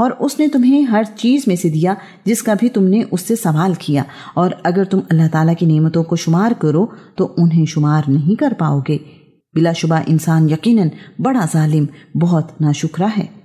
और उसने तुम्हें हर चीज़ में से दिया, जिसका भी तुमने उससे सवाल किया। और अगर तुम अल्लाह ताला की नेमतों को शुमार करो तो उन्हें शुमार नहीं कर पाओगे। बिलाशुबा इंसान यकीनन बड़ा जालिम, बहुत नाशुक्रा है।